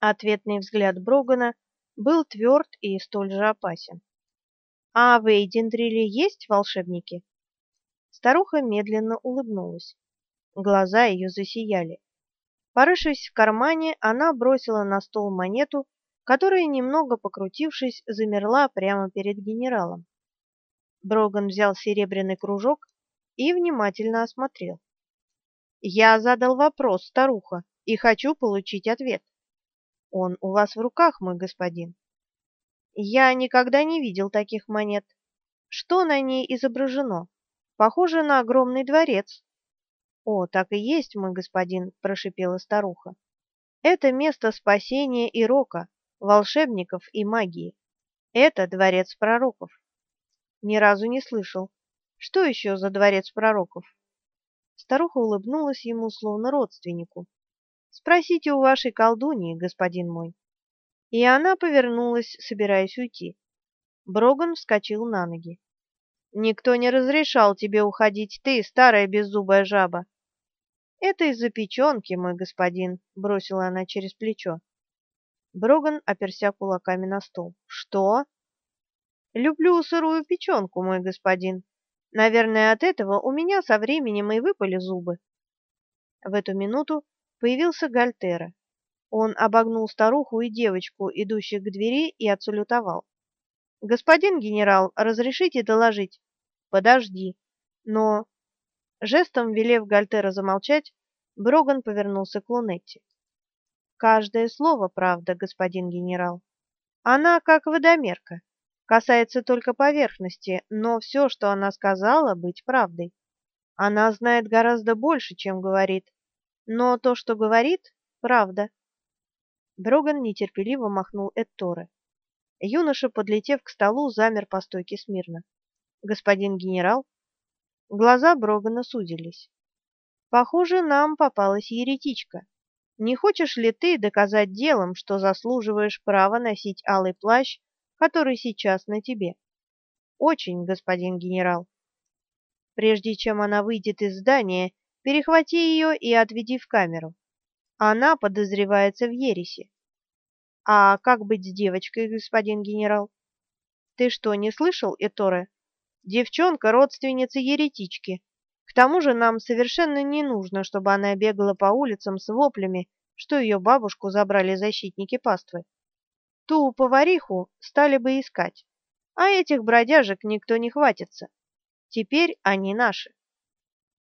Ответный взгляд Брогана был тверд и столь же опасен. «А в Эйдендриле есть волшебники?» Старуха медленно улыбнулась. Глаза ее засияли. Порывшись в кармане, она бросила на стол монету, которая, немного покрутившись, замерла прямо перед генералом. Броган взял серебряный кружок и внимательно осмотрел. «Я задал вопрос, старуха, и хочу получить ответ. Он у вас в руках, мой господин. Я никогда не видел таких монет. Что на ней изображено? Похоже на огромный дворец. О, так и есть, мой господин, прошипела старуха. Это место спасения и рока, волшебников и магии. Это дворец пророков. Ни разу не слышал. Что еще за дворец пророков? Старуха улыбнулась ему словно родственнику. Спросите у вашей колдуньи, господин мой. И она повернулась, собираясь уйти. Броган вскочил на ноги. Никто не разрешал тебе уходить, ты, старая беззубая жаба. Это из-за печенки, мой господин, бросила она через плечо. Броган оперся кулаками на стол. Что? Люблю сырую печенку, мой господин. Наверное, от этого у меня со временем и выпали зубы. В эту минуту появился Гальтера. Он обогнул старуху и девочку, идущих к двери, и отсалютовал. «Господин генерал, разрешите доложить?» «Подожди». Но, жестом велев Гальтера замолчать, Броган повернулся к Лунетти. «Каждое слово правда, господин генерал. Она как водомерка, касается только поверхности, но все, что она сказала, быть правдой. Она знает гораздо больше, чем говорит, но то, что говорит, правда. Броган нетерпеливо махнул Этторе. Юноша, подлетев к столу, замер по стойке смирно. Господин генерал, глаза Брогана сузились. Похоже, нам попалась еретичка. Не хочешь ли ты доказать делом, что заслуживаешь права носить алый плащ, который сейчас на тебе? Очень, господин генерал. Прежде чем она выйдет из здания, Перехвати ее и отведи в камеру. Она подозревается в ереси. А как быть с девочкой, господин генерал? Ты что, не слышал, Эторе? Девчонка родственница еретички. К тому же нам совершенно не нужно, чтобы она бегала по улицам с воплями, что ее бабушку забрали защитники паствы. Ту повариху стали бы искать, а этих бродяжек никто не хватится. Теперь они наши.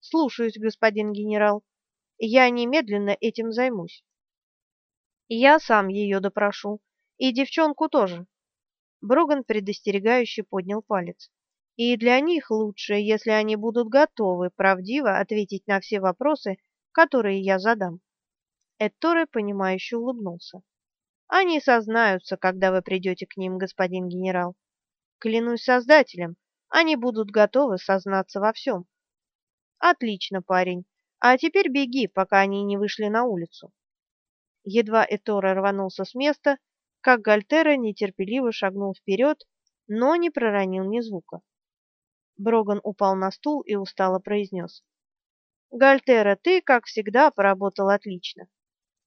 Слушаюсь, господин генерал. Я немедленно этим займусь. Я сам ее допрошу. И девчонку тоже. Броган предостерегающе поднял палец. И для них лучше, если они будут готовы правдиво ответить на все вопросы, которые я задам. Этторе, понимающе улыбнулся. Они сознаются, когда вы придете к ним, господин генерал. Клянусь Создателем, они будут готовы сознаться во всем. Отлично, парень. А теперь беги, пока они не вышли на улицу. Едва Этора рванулся с места, как Гальтера нетерпеливо шагнул вперед, но не проронил ни звука. Броган упал на стул и устало произнес. «Гальтера, ты, как всегда, поработал отлично.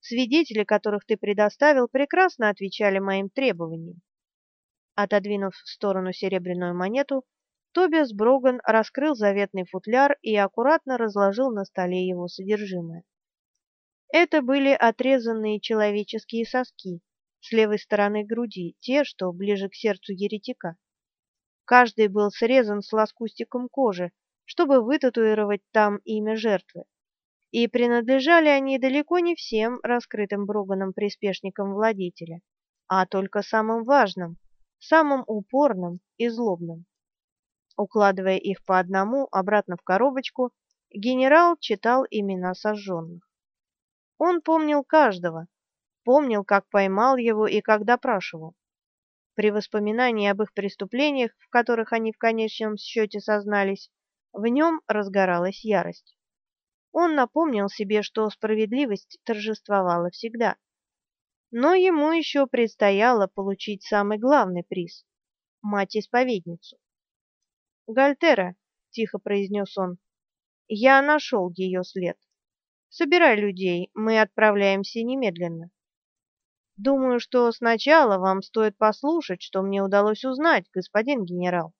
Свидетели, которых ты предоставил, прекрасно отвечали моим требованиям». Отодвинув в сторону серебряную монету, Тобиас Броган раскрыл заветный футляр и аккуратно разложил на столе его содержимое. Это были отрезанные человеческие соски с левой стороны груди, те, что ближе к сердцу еретика. Каждый был срезан с лоскустиком кожи, чтобы вытатуировать там имя жертвы. И принадлежали они далеко не всем раскрытым Броганом приспешникам владетеля, а только самым важным, самым упорным и злобным. Укладывая их по одному обратно в коробочку, генерал читал имена сожженных. Он помнил каждого, помнил, как поймал его и как допрашивал. При воспоминании об их преступлениях, в которых они в конечном счете сознались, в нем разгоралась ярость. Он напомнил себе, что справедливость торжествовала всегда. Но ему еще предстояло получить самый главный приз — мать-исповедницу. «Гальтера», — тихо произнес он, — «я нашел ее след. Собирай людей, мы отправляемся немедленно». Думаю, что сначала вам стоит послушать, что мне удалось узнать, господин генерал.